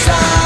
sorry